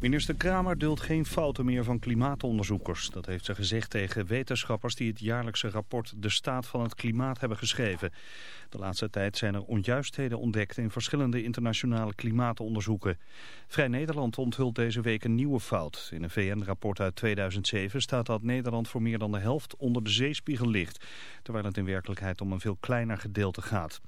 Minister Kramer duldt geen fouten meer van klimaatonderzoekers. Dat heeft ze gezegd tegen wetenschappers die het jaarlijkse rapport De Staat van het Klimaat hebben geschreven. De laatste tijd zijn er onjuistheden ontdekt in verschillende internationale klimaatonderzoeken. Vrij Nederland onthult deze week een nieuwe fout. In een VN-rapport uit 2007 staat dat Nederland voor meer dan de helft onder de zeespiegel ligt. Terwijl het in werkelijkheid om een veel kleiner gedeelte gaat.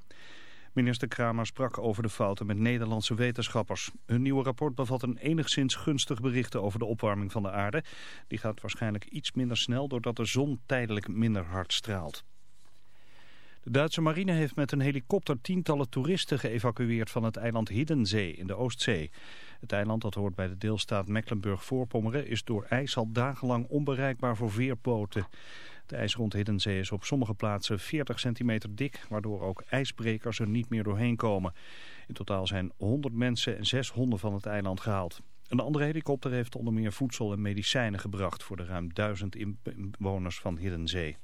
Minister Kramer sprak over de fouten met Nederlandse wetenschappers. Hun nieuwe rapport bevat een enigszins gunstig bericht over de opwarming van de aarde. Die gaat waarschijnlijk iets minder snel doordat de zon tijdelijk minder hard straalt. De Duitse marine heeft met een helikopter tientallen toeristen geëvacueerd van het eiland Hiddensee in de Oostzee. Het eiland, dat hoort bij de deelstaat Mecklenburg-Voorpommeren, is door ijs al dagenlang onbereikbaar voor veerpoten. De ijs rond Hiddensee is op sommige plaatsen 40 centimeter dik, waardoor ook ijsbrekers er niet meer doorheen komen. In totaal zijn 100 mensen en 6 honden van het eiland gehaald. Een andere helikopter heeft onder meer voedsel en medicijnen gebracht voor de ruim duizend inwoners van Hiddensee.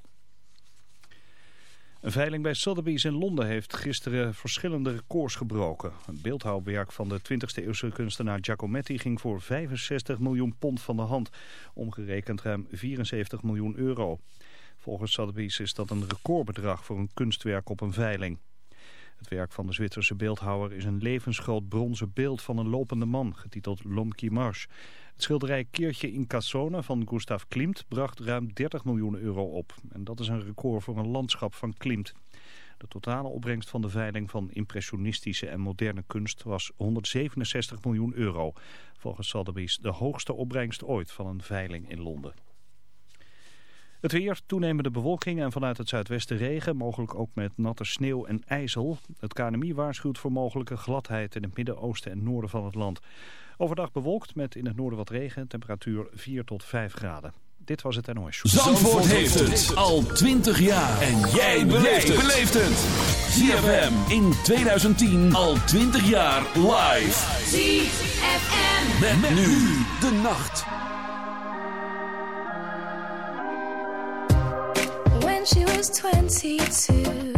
Een veiling bij Sotheby's in Londen heeft gisteren verschillende records gebroken. Een beeldhouwwerk van de 20e eeuwse kunstenaar Giacometti ging voor 65 miljoen pond van de hand. Omgerekend ruim 74 miljoen euro. Volgens Sotheby's is dat een recordbedrag voor een kunstwerk op een veiling. Het werk van de Zwitserse beeldhouwer is een levensgroot bronzen beeld van een lopende man, getiteld qui marche. Het schilderij Keertje in Cassone van Gustav Klimt bracht ruim 30 miljoen euro op. En dat is een record voor een landschap van Klimt. De totale opbrengst van de veiling van impressionistische en moderne kunst was 167 miljoen euro. Volgens Sotheby's de hoogste opbrengst ooit van een veiling in Londen. Het weer, toenemende bewolking en vanuit het zuidwesten regen, mogelijk ook met natte sneeuw en ijzel. Het KNMI waarschuwt voor mogelijke gladheid in het midden, oosten en noorden van het land. Overdag bewolkt met in het noorden wat regen, temperatuur 4 tot 5 graden. Dit was het NOS Show. Zandvoort, heeft het al 20 jaar. En jij beleeft het. ZFM in 2010 al 20 jaar live. ZFM. Met, nu de nacht. She was 22,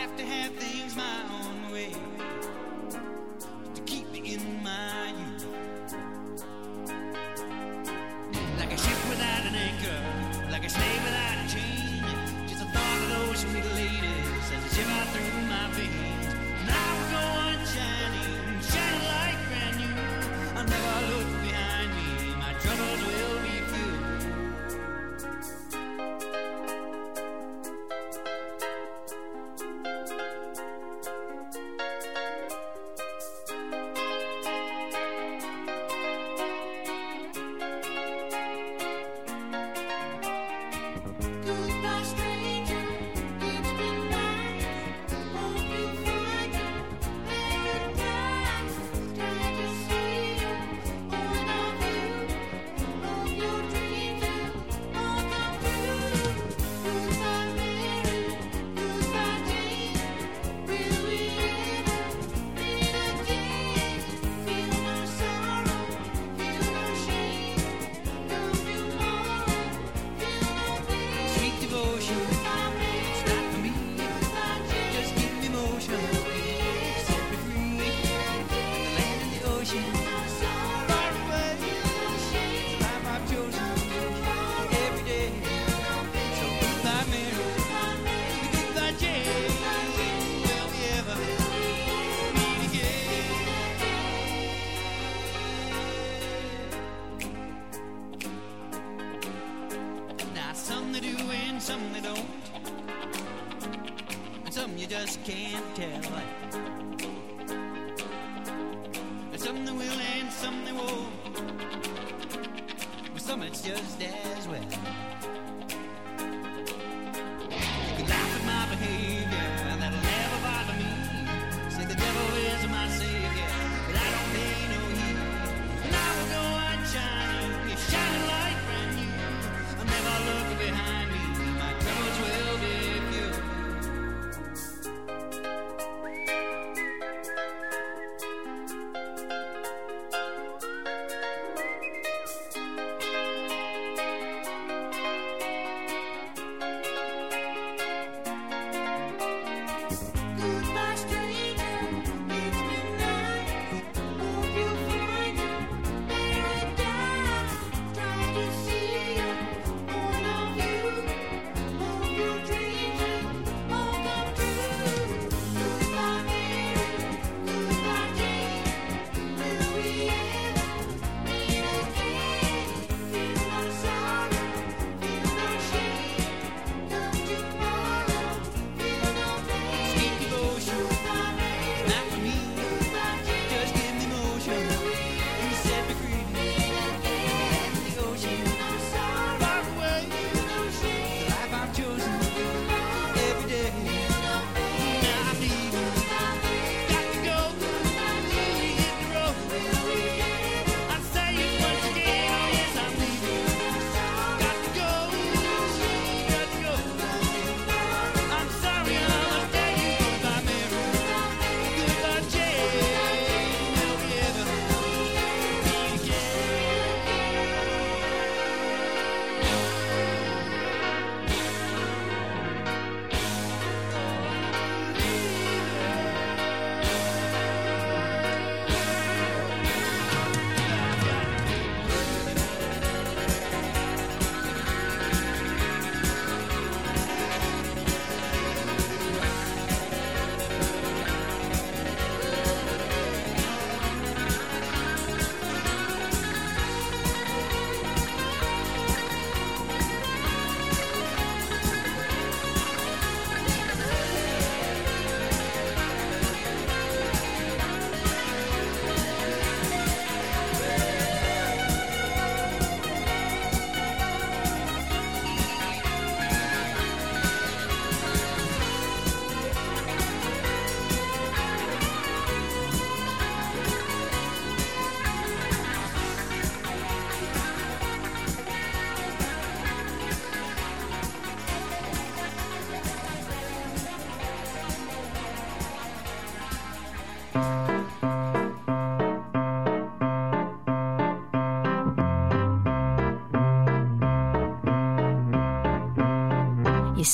have to have things my own. Some they will and some they won't. But some it's just as well.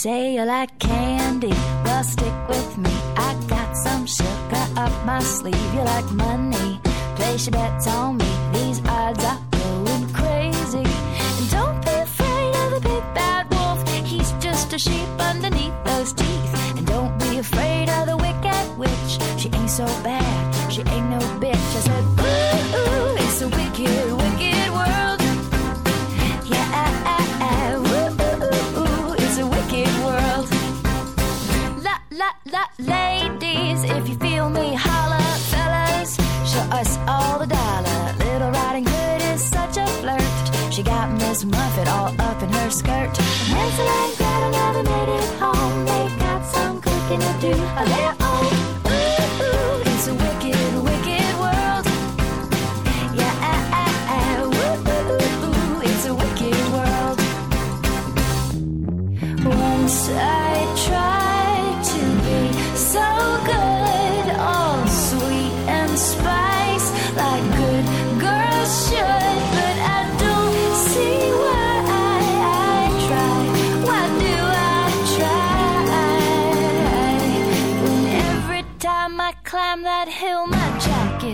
Say you like candy, well stick with me. I got some sugar up my sleeve. You like money, place your bets on all the dollar. Little Riding Hood is such a flirt. She got Miss Muffet all up in her skirt. And Hansel and Gretel never made it home. They got some cooking to do their own.